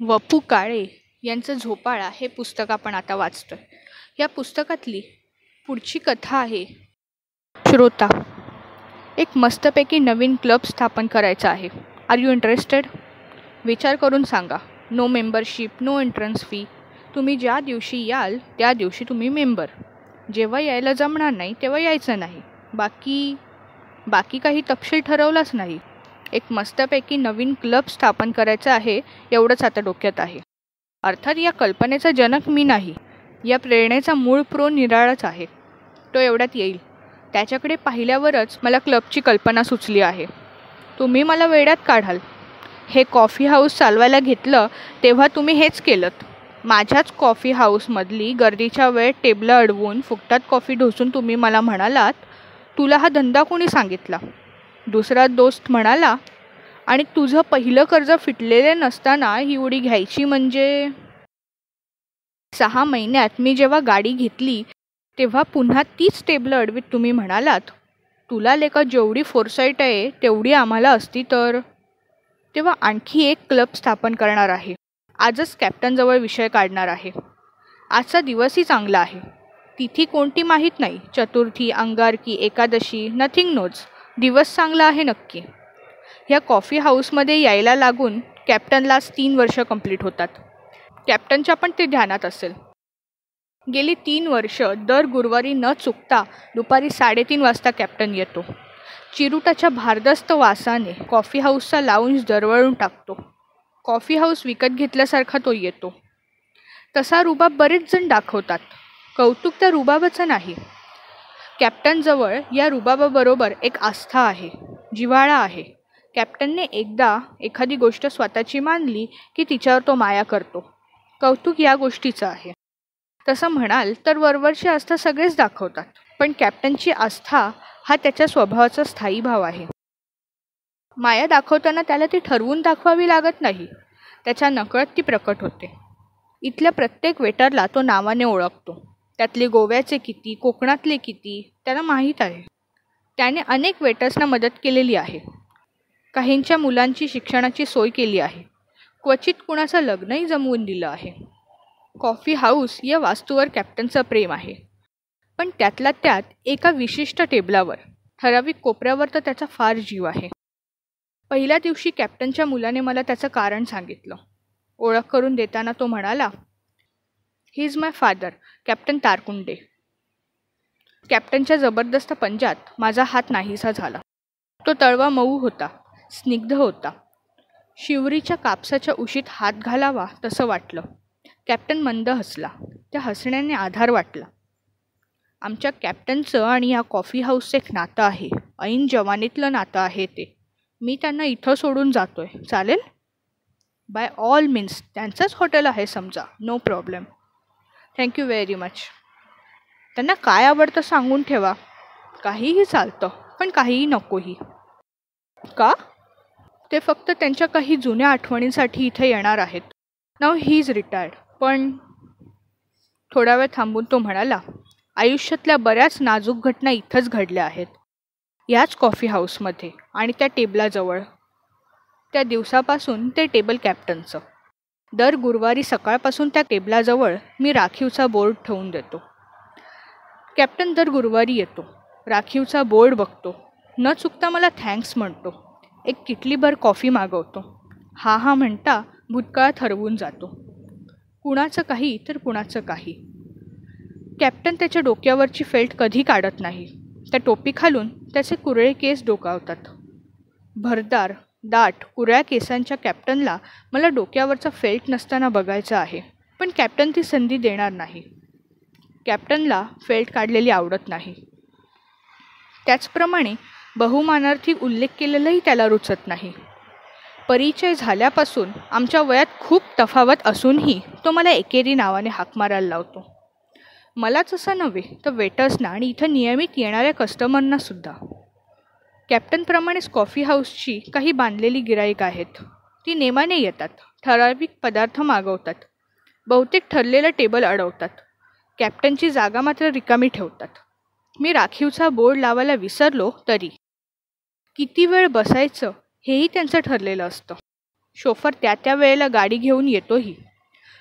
वपू काळे यांचं झोपाळा हे पुस्तक आपण आता वाचतोय. या पुस्तकातली पुढची कथा आहे श्रोता. एक मस्तपैकी नवीन क्लब स्थापन करायचा आहे. आर यू इंटरेस्टेड विचार करून सांगा. No membership no entrance fee तुम्ही ज्या दिवशी याल त्या दिवशी तुम्ही मेंबर जेव्हा यायला जमणार नाही तेव्हा यायचं नाही. बाकी बाकी काही तपशील ठरवलाच नाही. एक मस्तपैकी नवीन क्लब स्थापन करायचा आहे एवढंच आता डोक्यात आहे. अर्थात या कल्पनेचा जनक मी नाही. या प्रेरणेचा मूळ प्रो निराळाच आहे. तो एवढ्यात येईल. त्याच्याकडे पाहिल्यावरच मला क्लबची कल्पना सुचली आहे. तुम्ही मला वेड्यात काढाल. हे कॉफी हाऊस चालवायला घेतलं तेव्हा तुम्ही हेच केलं माझ्याच कॉफी हाऊसमधली गर्दीच्या वेळेत टेबलं अडवून फुकटात कॉफी ढोसून तुम्ही मला म्हणालात तुला हा धंदा कोणी सांगितला? दुसरा दोस्त म्हणाला आणि तुझं पहिलं कर्ज फिटलेले नसताना ही उडी घ्यायची म्हणजे? सहा महिन्यात मी जेव्हा गाडी घेतली तेव्हा पुन्हा तीच टेबलं अडवीत तुम्ही म्हणालात तुला लेखा जेवढी फोरसाईट आहे तेवढी आम्हाला असती तर? तेव्हा आणखी एक क्लब स्थापन करणार आहे. आजच कॅप्टनजवळ विषय काढणार आहे. आजचा दिवसही चांगला आहे. तिथी कोणती माहीत नाही. चतुर्थी अंगारकी एकादशी नथिंग नोज दिवस चांगला आहे नक्की. ह्या कॉफी हाऊसमध्ये यायला लागून कॅप्टनलाच तीन वर्ष कंप्लीट होतात. कॅप्टनच्या पण ते ध्यानात असेल. गेली तीन वर्ष दर गुरुवारी न चुकता दुपारी साडेतीन वाजता कॅप्टन येतो. चिरुटाच्या भारदस्त वासाने कॉफी हाऊसचा लाऊंज दरवळून टाकतो. कॉफी हाऊस विकत घेतल्यासारखा तो येतो. तसा रुबाब बरेच जण दाखवतात. कौतुक त्या रुबाबाचं नाही. कॅप्टनजवळ या रुबाबाबरोबर एक आस्था आहे जिव्हाळा आहे. कॅप्टनने एकदा एखादी गोष्ट स्वतःची मानली की तिच्यावर तो माया करतो. कौतुक या गोष्टीचं आहे. तसं म्हणाल तर वरवरची आस्था सगळेच दाखवतात पण कॅप्टनची आस्था हा त्याच्या स्वभावाचा स्थायी भाव आहे. माया दाखवताना त्याला ती ठरवून दाखवावी लागत नाही. त्याच्या नकळत ती प्रकट होते. इथल्या प्रत्येक वेटरला तो नावाने ओळखतो. त्यातले गोव्याचे किती कोकणातले किती त्याला माहीत आहे. त्याने अनेक वेटर्सना मदत केलेली आहे. काहींच्या मुलांची शिक्षणाची सोय केली आहे. क्वचित कुणाचं लग्नही जमवून दिलं आहे. कॉफी हाऊस या वास्तूवर कॅप्टनचं प्रेम आहे. पण त्यातल्या त्यात एका विशिष्ट टेबलावर ठराविक कोपऱ्यावर तर त्याचा फार जीव आहे. पहिल्या दिवशी कॅप्टनच्या मुलाने मला त्याचं कारण सांगितलं. ओळख करून देताना तो म्हणाला he is my father captain Tarkunde कॅप्टनच्या जबरदस्त पंजात माझा हात नाहीसा झाला. तो तळवा मऊ होता स्निग्ध होता. शिवरीच्या कापसाच्या उशीत हात घालावा तसं वाटलं. कॅप्टन मंद हसला. त्या हसण्याने आधार वाटला. आमच्या कॅप्टनचं आणि या कॉफी हाऊसचं एक नातं आहे. ऐन जवानीतलं नातं आहे ते. मी त्यांना इथं सोडून जातोय. चालेल? बाय ऑल मीन्स त्यांचंच हॉटेल आहे समजा. No problem thank you very much त्यांना काय आवडतं सांगून ठेवा. काहीही चालतं पण काहीही नकोही. का? ते फक्त त्यांच्या काही जुन्या आठवणींसाठी इथे येणार आहेत. नाव ही इज रिटायर्ड पण थोडा वेळ थांबून तो म्हणाला आयुष्यातल्या बऱ्याच नाजूक घटना इथंच घडल्या आहेत. याच कॉफी हाऊसमध्ये आणि त्या टेबलाजवळ त्या दिवसापासून ते टेबल कॅप्टनचं दर गुरुवारी सकाळपासून त्या टेबलाजवळ मी राखीवचा बोर्ड ठेवून देतो. कॅप्टन दर गुरुवारी येतो. राखीवचा बोर्ड बघतो. न चुकता मला थँक्स म्हणतो. एक किटलीभर कॉफी मागवतो. हा हा म्हणता भूतकाळात हरवून जातो. कुणाचं काही तर कुणाचं काही. कॅप्टन त्याच्या डोक्यावरची फेल्ट कधी काढत नाही. त्या टोपी खालून त्याचे कुरळे केस डोकावतात. भरदार दाट कुऱ्या केसांच्या कॅप्टनला मला डोक्यावरचा फेल्ट नसताना बघायचं आहे. पण कॅप्टन ती संधी देणार नाही. कॅप्टनला फेल्ट काढलेली आवडत नाही. त्याचप्रमाणे बहुमानार्थी उल्लेख केलेलाही त्याला रुचत नाही. परिचय झाल्यापासून आमच्या वयात खूप तफावत असूनही तो मला एकेरी नावाने हाक मारायला लावतो. मलाच असं नव्हे तर वेटर्सना आणि इथं नियमित येणाऱ्या कस्टमरनासुद्धा कॅप्टनप्रमाणेच कॉफी हाऊसची काही बांधलेली गिराईक आहेत. ती नेमाने येतात ठराविक पदार्थ मागवतात बहुतेक ठरलेलं टेबल अडवतात. कॅप्टनची जागा मात्र रिकामी ठेवतात. मी राखीवचा बोर्ड लावायला विसरलो तरी. किती वेळ बसायचं हेही त्यांचं ठरलेलं असतं. शोफर त्या त्या वेळेला गाडी घेऊन येतोही.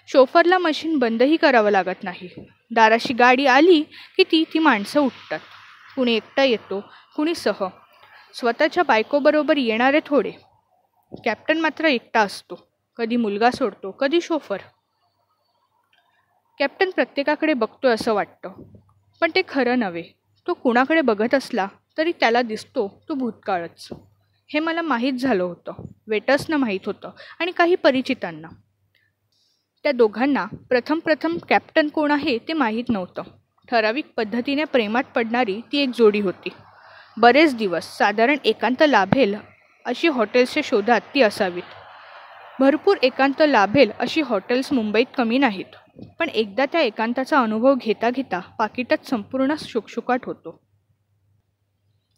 शोफरला मशीन बंदही करावं लागत नाही. दाराशी गाडी आली की ती ती माणसं उठतात. कुणी एकटा येतो कुणी सह. स्वतःच्या बायकोबरोबर येणारे थोडे. कॅप्टन मात्र एकटा असतो. कधी मुलगा सोडतो कधी शोफर. कॅप्टन प्रत्येकाकडे बघतोय असं वाटतं. पण ते खरं नव्हे. तो कुणाकडे बघत असला तरी त्याला दिसतो तो भूतकाळच. हे मला माहीत झालं होतं. वेटर्सनं माहीत होतं आणि काही परिचितांना. त्या दोघांना प्रथम प्रथम कॅप्टन कोण आहे ते माहीत नव्हतं. ठराविक पद्धतीने प्रेमात पडणारी ती एक जोडी होती. बरेच दिवस साधारण एकांत लाभेल अशी हॉटेल्सच्या शोधात ती असावीत. भरपूर एकांत लाभेल अशी हॉटेल्स मुंबईत कमी नाहीत पण एकदा त्या एकांताचा अनुभव घेता घेता पाकिटात संपूर्ण शुकशुकाट होतो.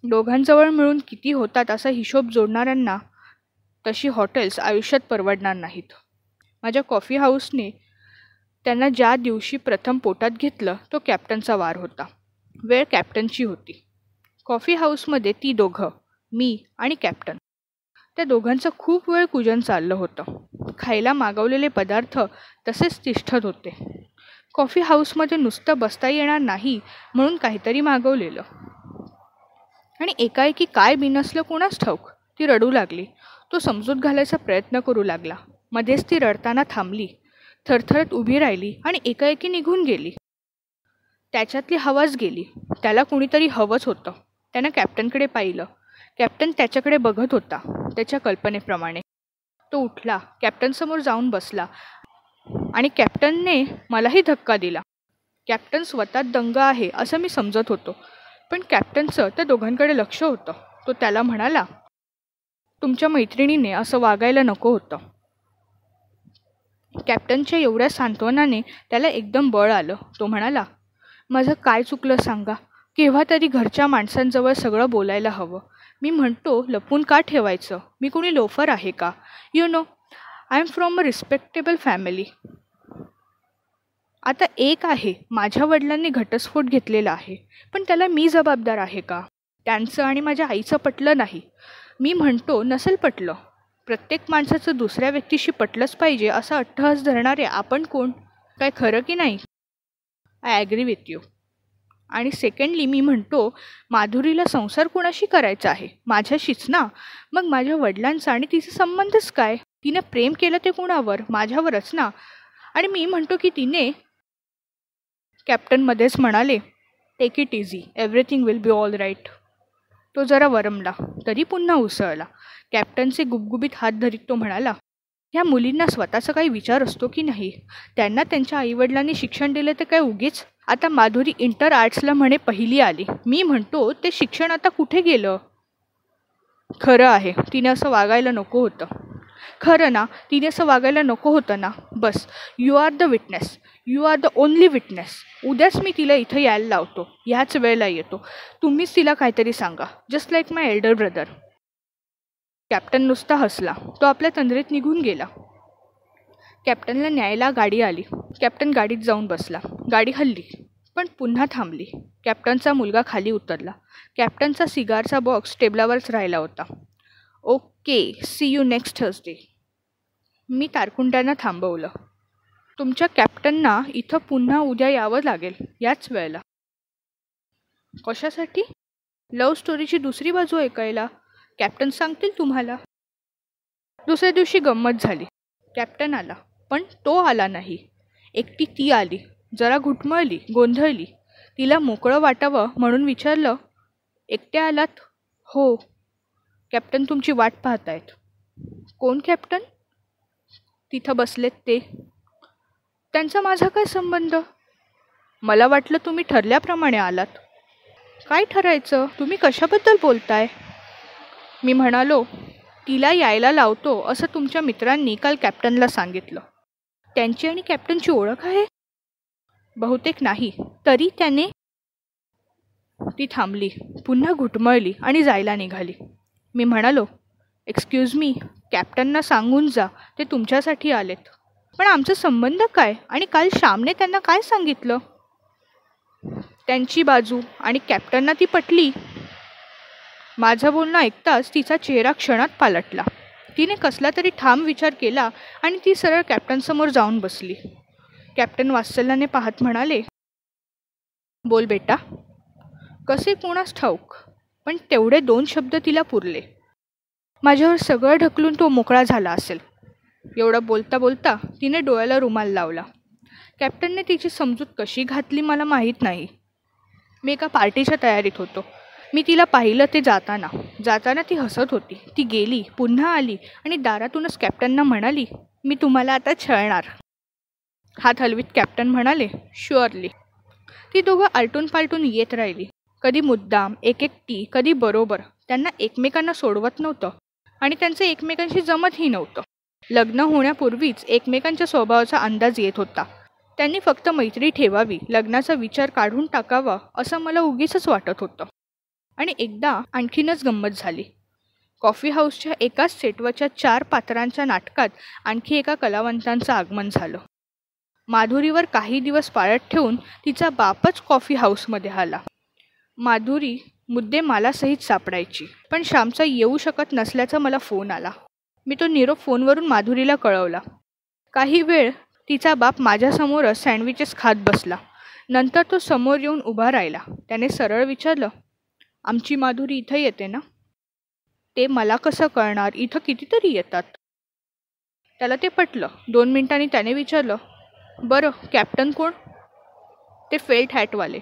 दोघांजवळ मिळून किती होतात असा हिशोब जोडणाऱ्यांना तशी हॉटेल्स आयुष्यात परवडणार नाहीत. माझ्या कॉफी हाऊसने त्यांना ज्या दिवशी प्रथम पोटात घेतलं तो कॅप्टनचा वार होता. वेळ कॅप्टनची होती. कॉफी हाऊसमध्ये ती दोघं मी आणि कॅप्टन. त्या दोघांचं खूप वेळ कुजन चाललं होतं. खायला मागवलेले पदार्थ तसेच तिष्ठत होते. कॉफी हाऊसमध्ये नुसतं बसता येणार नाही म्हणून काहीतरी मागवलेलं. आणि एकाएकी काय बिनसलं कोणाच ठाऊक ती रडू लागली. तो समजूत घालायचा प्रयत्न करू लागला. मध्येच ती रडताना थांबली. थरथरत उभी राहिली आणि एकाएकी निघून गेली. त्याच्यातली हवाच गेली. त्याला कुणीतरी हवंच होतं. त्यानं कॅप्टनकडे पाहिलं. कॅप्टन त्याच्याकडे बघत होता त्याच्या कल्पनेप्रमाणे. तो उठला कॅप्टनसमोर जाऊन बसला आणि कॅप्टनने मलाही धक्का दिला. कॅप्टन स्वतः दंग आहे असं मी समजत होतो पण कॅप्टनचं त्या दोघांकडे लक्ष होतं. तो त्याला म्हणाला तुमच्या मैत्रिणीने असं वागायला नको होतं. कॅप्टनच्या एवढ्या सांत्वनाने त्याला एकदम बळ आलं. तो म्हणाला माझं काय चुकलं सांगा. केव्हा तरी घरच्या माणसांजवळ सगळं बोलायला हवं. मी म्हणतो लपून का ठेवायचं? मी कोणी लोफर आहे का? You know I am from a respectable family आता एक आहे माझ्या वडिलांनी घटस्फोट घेतलेला आहे पण त्याला मी जबाबदार आहे का? त्यांचं आणि माझ्या आईचं पटलं नाही. मी म्हणतो नसेल पटलं. प्रत्येक माणसाचं दुसऱ्या व्यक्तीशी पटलंच पाहिजे असा अट्टहास धरणारे आपण कोण? काय खरं की नाही? आय ॲग्री विथ यू आणि सेकंडली मी म्हणतो माधुरीला संसार कुणाशी करायचा आहे? माझ्याशीच ना? मग माझ्या वडिलांचा आणि तिचा संबंधच काय? तिने प्रेम केलं ते कुणावर? माझ्यावरच ना? आणि मी म्हणतो की तिने कॅप्टनमध्येच म्हणाले take it easy everything will be all right तो जरा वरमला तरी पुन्हा उसळला. कॅप्टनचे गुबगुबीत हात धरीत तो म्हणाला ह्या मुलींना स्वतःचा काही विचार असतो की नाही? त्यांना त्यांच्या आईवडिलांनी शिक्षण दिले तर काय उगीच? आता माधुरी इंटर आर्ट्सला म्हणे पहिली आली. मी म्हणतो ते शिक्षण आता कुठे गेलं? खरं आहे तिने असं वागायला नको होतं. खरं ना तिने असं वागायला नको होतं ना. बस you are the witness you are the only witness उद्याच मी तिला इथं यायला लावतो. ह्याच वेळेला येतो. तुम्हीच तिला काहीतरी सांगा. Just like my elder brother captain नुसता हसला. तो आपल्या तंद्रीत निघून गेला. कॅप्टनला न्यायला गाडी आली. कॅप्टन गाडीत जाऊन बसला. गाडी हल्ली. पण पुन्हा थांबली. कॅप्टनचा मुलगा खाली उतरला. कॅप्टनचा सिगारचा बॉक्स टेबलावरच राहिला होता. Okay see you next Thursday. मी तारकुंड्यांना थांबवलं. तुमच्या कॅप्टनना इथं पुन्हा उद्या यावं लागेल याच वेळेला. कशासाठी? लव्ह स्टोरीची दुसरी बाजू ऐकायला. कॅप्टन सांगतील तुम्हाला. दुसऱ्या दिवशी गंमत झाली. कॅप्टन आला पण तो आला नाही. एकटी ती आली. जरा घुटमळली गोंधळली. तिला मोकळं वाटावं म्हणून विचारलं एकट्या आलात? हो. कॅप्टन तुमची वाट पाहतायत. कोण कॅप्टन? तिथं बसलेत ते. त्यांचा माझा काय संबंध? मला वाटलं तुम्ही ठरल्याप्रमाणे आलात. काय ठरायचं? तुम्ही कशाबद्दल बोलताय? मी म्हणालो तिला यायला लावतो असं तुमच्या मित्रांनी काल कॅप्टनला सांगितलं. त्यांची आणि कॅप्टनची ओळख आहे? बहुतेक नाही. तरी त्याने ती थांबली पुन्हा घुटमळली आणि जायला निघाली. मी म्हणालो एक्सक्यूज मी कॅप्टनना सांगून जा ते तुमच्यासाठी आलेत. पण आमचा संबंध काय आणि काल श्यामने त्यांना काय सांगितलं? त्यांची बाजू आणि कॅप्टनना ती पटली. माझं बोलणं ऐकताच तिचा चेहरा क्षणात पालटला. तिने कसला तरी ठाम विचार केला आणि ती सरळ कॅप्टनसमोर जाऊन बसली. कॅप्टन वात्सल्याने पाहत म्हणाले बोल बेटा कसे कोणास ठाऊक पण तेवढे दोन शब्द तिला पुरले. माझ्यावर सगळं ढकलून तो मोकळा झाला असेल. एवढं बोलता बोलता तिने डोळ्याला रुमाल लावला. कॅप्टनने तिची समजूत कशी घातली मला माहीत नाही. मी एका पार्टीच्या तयारीत होतो. मी तिला पाहिलं ते जाताना. जाताना ती हसत होती. ती गेली पुन्हा आली आणि दारातूनच कॅप्टनना म्हणाली मी तुम्हाला आता छळणार. हात हलवीत कॅप्टन म्हणाले शुअरली. ती दोघं आलटून पालटून येत राहिली. कधी मुद्दाम एक एकटी कधी बरोबर. त्यांना एकमेकांना सोडवत नव्हतं आणि त्यांचं एकमेकांशी जमतही नव्हतं. लग्न होण्यापूर्वीच एकमेकांच्या स्वभावाचा अंदाज येत होता. त्यांनी फक्त मैत्री ठेवावी लग्नाचा विचार काढून टाकावा असं मला उगीच वाटत होतं. आणि एकदा आणखीनच गंमत झाली. कॉफी हाऊसच्या एकाच सेटवरच्या चार पात्रांच्या नाटकात आणखी एका कलावंतांचं आगमन झालं. माधुरीवर काही दिवस पाळत ठेवून तिचा बापच कॉफी हाऊसमध्ये आला. माधुरी मुद्दे मला सापडायची पण श्यामचा येऊ शकत नसल्याचा मला फोन आला. मी तो निरोप फोनवरून माधुरीला कळवला. काही वेळ तिचा बाप माझ्यासमोरच सँडविचेस खात बसला. नंतर तो समोर येऊन उभा राहिला. त्याने सरळ विचारलं आमची माधुरी इथं येते ना? ते मला कसं कळणार? इथं कितीतरी येतात. त्याला ते पटलं. दोन मिनिटांनी त्याने विचारलं बरं कॅप्टन कोण? ते फेल्ट हॅटवाले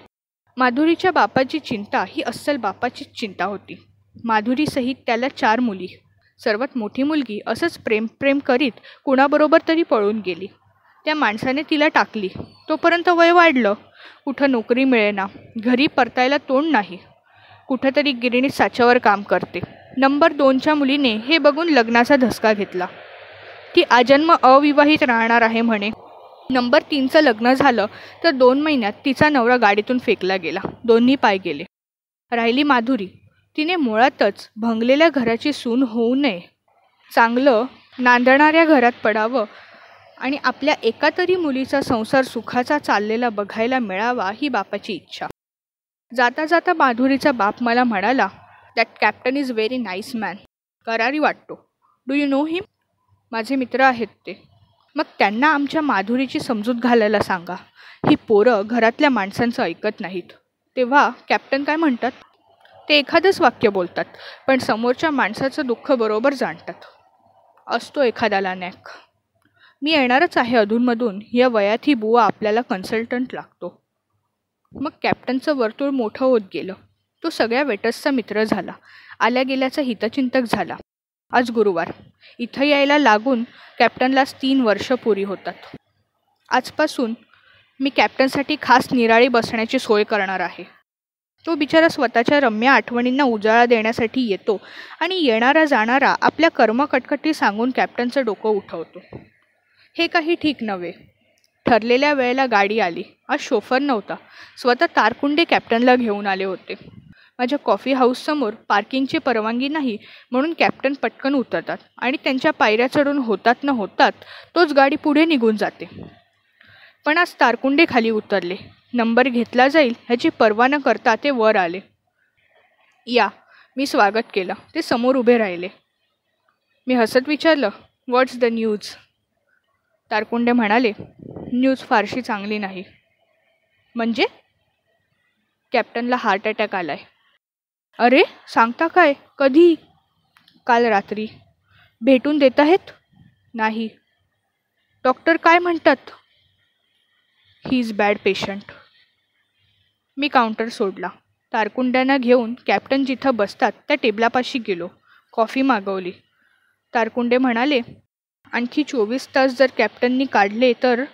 माधुरीच्या बापाची चिंता ही अस्सल बापाचीच चिंता होती. माधुरीसहित त्याला चार मुली. सर्वात मोठी मुलगी असंच प्रेम प्रेम करीत कुणाबरोबर तरी पळून गेली. त्या माणसाने तिला टाकली. तोपर्यंत वय वाढलं. कुठं नोकरी मिळेना. घरी परतायला तोंड नाही. कुठंतरी गिरणीत साच्यावर काम करते. नंबर दोनच्या मुलीने हे बघून लग्नाचा धसका घेतला. ती आजन्म अविवाहित राहणार आहे म्हणे. नंबर तीनचं लग्न झालं तर दोन महिन्यात तिचा नवरा गाडीतून फेकला गेला. दोन्ही पाय गेले. राहिली माधुरी. तिने मुळातच भंगलेल्या घराची सून होऊ नये. चांगलं नांदणाऱ्या घरात पडावं आणि आपल्या एका तरी मुलीचा संसार सुखाचा चाललेला बघायला मिळावा ही बापाची इच्छा. जाता जाता माधुरीचा बाप मला म्हणाला that captain is very nice man करारी वाटतो. डू यू नो हिम माझे मित्र आहेत ते. मग त्यांना आमच्या माधुरीची समजूत घालायला सांगा. ही पोरं घरातल्या माणसांचं ऐकत नाहीत. तेव्हा कॅप्टन काय म्हणतात? ते एखादंच वाक्य बोलतात पण समोरच्या माणसाचं दुःख बरोबर जाणतात. असतो एखाद्याला नॅक. मी येणारच आहे अधूनमधून. या वयात ही बुवा आपल्याला कन्सल्टंट लागतो. मग कॅप्टनचं वर्तुळ मोठं होत गेलं. तो सगळ्या वेटर्सचा मित्र झाला. आल्या गेल्याचा हितचिंतक झाला. आज गुरुवार. इथं यायला लागून कॅप्टनलाच तीन वर्ष पुरी होतात. आजपासून मी कॅप्टनसाठी खास निराळी बसण्याची सोय करणार आहे. तो बिचारा स्वतःच्या रम्य आठवणींना उजाळा देण्यासाठी येतो आणि येणारा जाणारा आपल्या कर्मकटकटी सांगून कॅप्टनचं डोकं उठवतो. हे काही ठीक नव्हे. ठरलेल्या वेळेला गाडी आली. आज शोफर नव्हता. स्वतः तारकुंडे कॅप्टनला घेऊन आले होते. माझ्या कॉफी हाऊससमोर पार्किंगची परवानगी नाही म्हणून कॅप्टन पटकन उतरतात आणि त्यांच्या पायऱ्या चढून होतात न होतात तोच गाडी पुढे निघून जाते. पण आज तारकुंडे खाली उतरले. नंबर घेतला जाईल ह्याची पर्वा न करता ते वर आले. या मी स्वागत केलं. ते समोर उभे राहिले. मी हसत विचारलं व्हॉट्स द न्यूज तारकुंडे म्हणाले न्यूज फारशी चांगली नाही. म्हणजे? कॅप्टनला हार्ट अटॅक आला आहे अरे सांगता काय? कधी? काल रात्री. भेटून देत आहेत? नाही. डॉक्टर काय म्हणतात? ही इज बॅड पेशंट मी काउंटर सोडला. तारकुंड्यांना घेऊन कॅप्टन जिथं बसतात त्या टेबलापाशी गेलो. कॉफी मागवली. तारकुंडे म्हणाले आणखी चोवीस तास जर कॅप्टननी काढले तर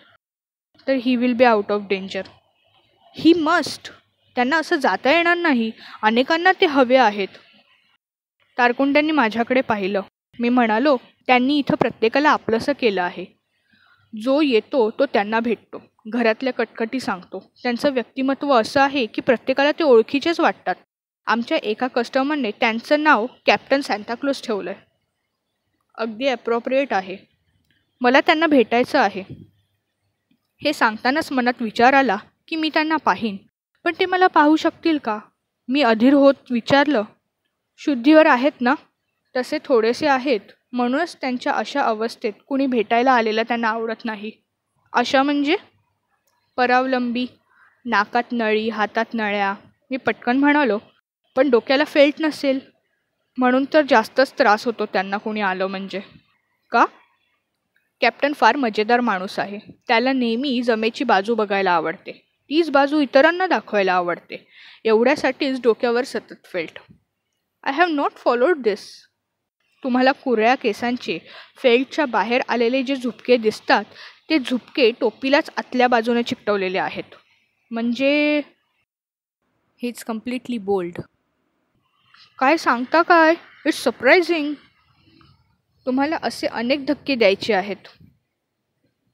तर he will be out of danger he must त्यांना असं जाता येणार नाही. अनेकांना ते हवे आहेत. तारकुंड्यांनी माझ्याकडे पाहिलं. मी म्हणालो त्यांनी इथं प्रत्येकाला आपलंसं केलं आहे. जो येतो तो त्यांना भेटतो. घरातल्या कटकटी सांगतो. त्यांचं व्यक्तिमत्व असं आहे की प्रत्येकाला ते ओळखीचेच वाटतात. आमच्या एका कस्टमरने त्यांचं नाव कॅप्टन सँताक्लोज ठेवलं आहे अगदी ॲप्रोप्रिएट आहे. मला त्यांना भेटायचं आहे. हे सांगतानाच मनात विचार आला की मी त्यांना पाहीन. पण ते मला पाहू शकतील का? मी अधीर होत विचारलं. शुद्धीवर आहेत ना? तसे थोडेसे आहेत. म्हणूनच त्यांच्या अशा अवस्थेत कुणी भेटायला आलेलं त्यांना आवडत नाही. अशा म्हणजे? परावलंबी नाकात नळी हातात नळ्या. मी पटकन म्हणालो पण डोक्याला फेल्ट नसेल? म्हणून तर जास्तच त्रास होतो त्यांना कोणी आलं म्हणजे. का? कॅप्टन फार मजेदार माणूस आहे. त्याला नेहमी जमेची बाजू बघायला आवडते. तीच बाजू इतरांना दाखवायला आवडते. एवढ्यासाठीच डोक्यावर सतत felt. I have not followed this तुम्हाला कुरळ्या केसांचे फेल्टच्या बाहेर आलेले जे झुपके दिसतात ते झुपके टोपीलाच आतल्या बाजूने चिकटवलेले आहेत. म्हणजे इट्स कम्प्लिटली बोल्ड काय सांगता काय? इट्स सरप्रायझिंग तुम्हाला असे अनेक धक्के द्यायचे आहेत.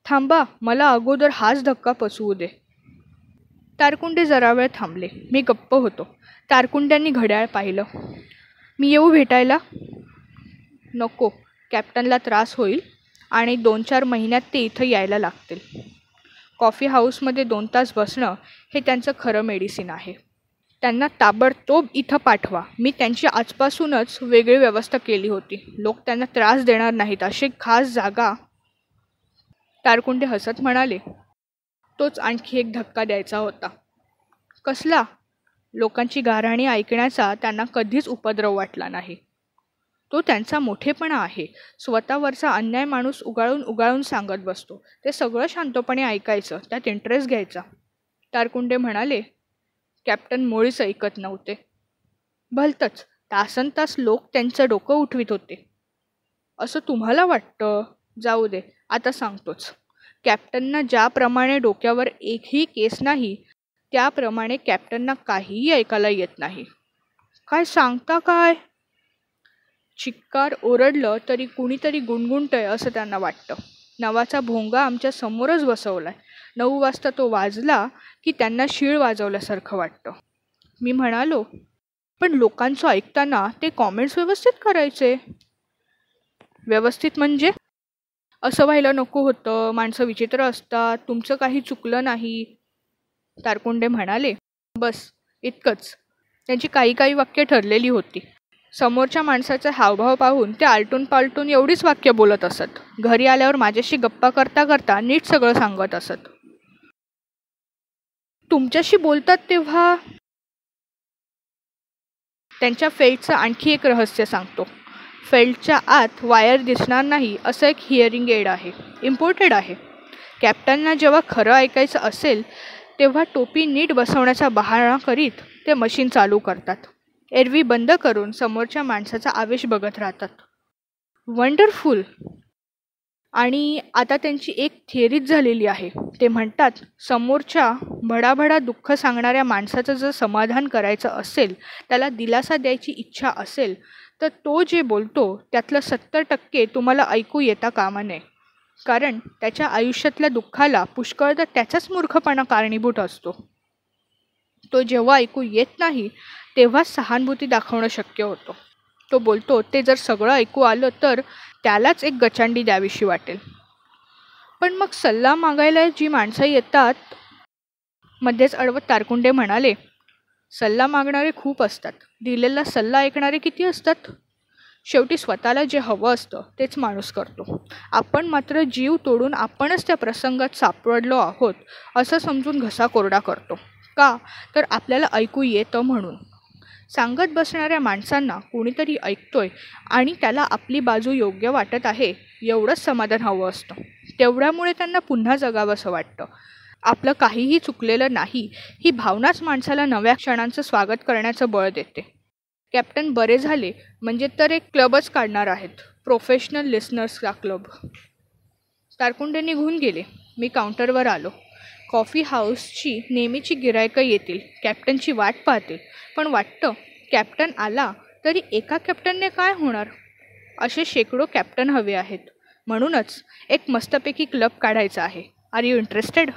थांबा मला अगोदर हाच धक्का पचवू दे. तारकुंडे जरा वेळ थांबले. मी गप्प होतो. तारकुंड्यांनी घड्याळ पाहिलं. मी येऊ भेटायला? नको. कॅप्टनला त्रास होईल आणि दोन चार महिन्यात ते इथं यायला लागतील. कॉफी हाऊसमध्ये दोन तास बसणं हे त्यांचं खरं मेडिसिन आहे. त्यांना ताबडतोब इथं पाठवा. मी त्यांची आजपासूनच वेगळी व्यवस्था केली होती. लोक त्यांना त्रास देणार नाहीत. अशी खास जागा तारकुंडे हसत म्हणाले. तोच आणखी एक धक्का द्यायचा होता. कसला? लोकांची गाराणी ऐकण्याचा त्यांना कधीच उपद्रव वाटला नाही. तो त्यांचा मोठेपणा आहे. स्वतःवरचा अन्याय माणूस उगाळून उगाळून सांगत बसतो. ते सगळं शांतपणे ऐकायचं. त्यात इंटरेस्ट घ्यायचा. तारकुंडे म्हणाले कॅप्टन मुळीच ऐकत नव्हते. भलतंच तासन तास लोक त्यांचं डोकं उठवित होते. असं तुम्हाला वाटतं? जाऊ दे आता सांगतोच. कॅप्टनना ज्याप्रमाणे डोक्यावर एकही केस नाही त्याप्रमाणे कॅप्टनना काहीही ऐकायला येत नाही. काय सांगता काय? चिक्कार ओरडलं तरी कुणीतरी गुणगुणतंय असं त्यांना वाटतं. नवाचा भोंगा आमच्या समोरच बसवलाय. नऊ वाजता तो वाजला की त्यांना शीळ वाजवल्यासारखं वाटतं. मी म्हणालो पण लोकांचं ऐकताना ते कॉमेंट्स व्यवस्थित करायचे. व्यवस्थित म्हणजे? असं व्हायला नको होतं. माणसं विचित्र असतात. तुमचं काही चुकलं नाही. तारकुंडे म्हणाले बस इतकंच. त्यांची काही काही वाक्य ठरलेली होती. समोरच्या माणसाचा हावभाव पाहून ते आलटून पालटून एवढीच वाक्य बोलत असत. घरी आल्यावर माझ्याशी गप्पा करता करता नीट सगळं सांगत असत. तुमच्याशी बोलतात तेव्हा त्यांच्या फेटचं आणखी एक रहस्य सांगतो. फेल्टच्या आत वायर दिसणार नाही असं एक हिअरिंग एड आहे इम्पोर्टेड आहे. कॅप्टनना जेव्हा खरं ऐकायचं असेल तेव्हा टोपी नीट बसवण्याचा बहाणा करीत ते मशीन चालू करतात. एरवी बंद करून समोरच्या माणसाचा आवेश बघत राहतात. वंडरफुल! आणि आता त्यांची एक थिअरीच झालेली आहे. ते म्हणतात समोरच्या भडाभडा दुःख सांगणाऱ्या माणसाचं जर समाधान करायचं असेल त्याला दिलासा द्यायची इच्छा असेल तर तो जे बोलतो त्यातलं सत्तर टक्के तुम्हाला ऐकू येता कामा नये. कारण त्याच्या आयुष्यातल्या दुःखाला पुष्कळदा त्याचाच मूर्खपणा कारणीभूत असतो. तो जेव्हा ऐकू येत नाही तेव्हाच सहानुभूती दाखवणं शक्य होतं. तो बोलतो ते जर सगळं ऐकू आलं तर त्यालाच एक गचांडी द्यावीशी वाटेल. पण मग सल्ला मागायला जी माणसं येतात मध्येच अडवत तारकुंडे म्हणाले सल्ला मागणारे खूप असतात. दिलेला सल्ला ऐकणारे किती असतात? शेवटी स्वतःला जे हवं असतं तेच माणूस करतो. आपण मात्र जीव तोडून आपणच त्या प्रसंगात सापडलो आहोत असं समजून घसा कोरडा करतो. का? तर आपल्याला ऐकू येतं म्हणून. सांगत बसणाऱ्या माणसांना कोणीतरी ऐकतोय आणि त्याला आपली बाजू योग्य वाटत आहे एवढंच समाधान हवं असतं. तेवढ्यामुळे त्यांना पुन्हा जगावंसं वाटतं. आपलं काहीही चुकलेलं नाही ही भावनाच माणसाला नव्या क्षणांचं स्वागत करण्याचं बळ देते. कॅप्टन बरे झाले म्हणजे तर एक क्लबच काढणार आहेत प्रोफेशनल लिस्नर्सचा क्लब. तारकुंडे निघून गेले. मी काउंटरवर आलो. कॉफी हाऊसची नेहमीची गिरायकं येतील कॅप्टनची वाट पाहतील पण वाटतं कॅप्टन आला तरी एका कॅप्टनने काय होणार? असे शेकडो कॅप्टन हवे आहेत. म्हणूनच एक मस्तपैकी क्लब काढायचा आहे. R you interested